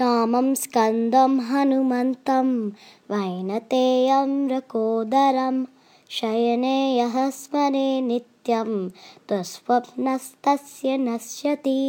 रामं स्कन्दं हनुमन्तं वैनतेयं रकोदरं शयनेयः स्मरे नित्यं दुःस्वप्नस्तस्य नश्यति।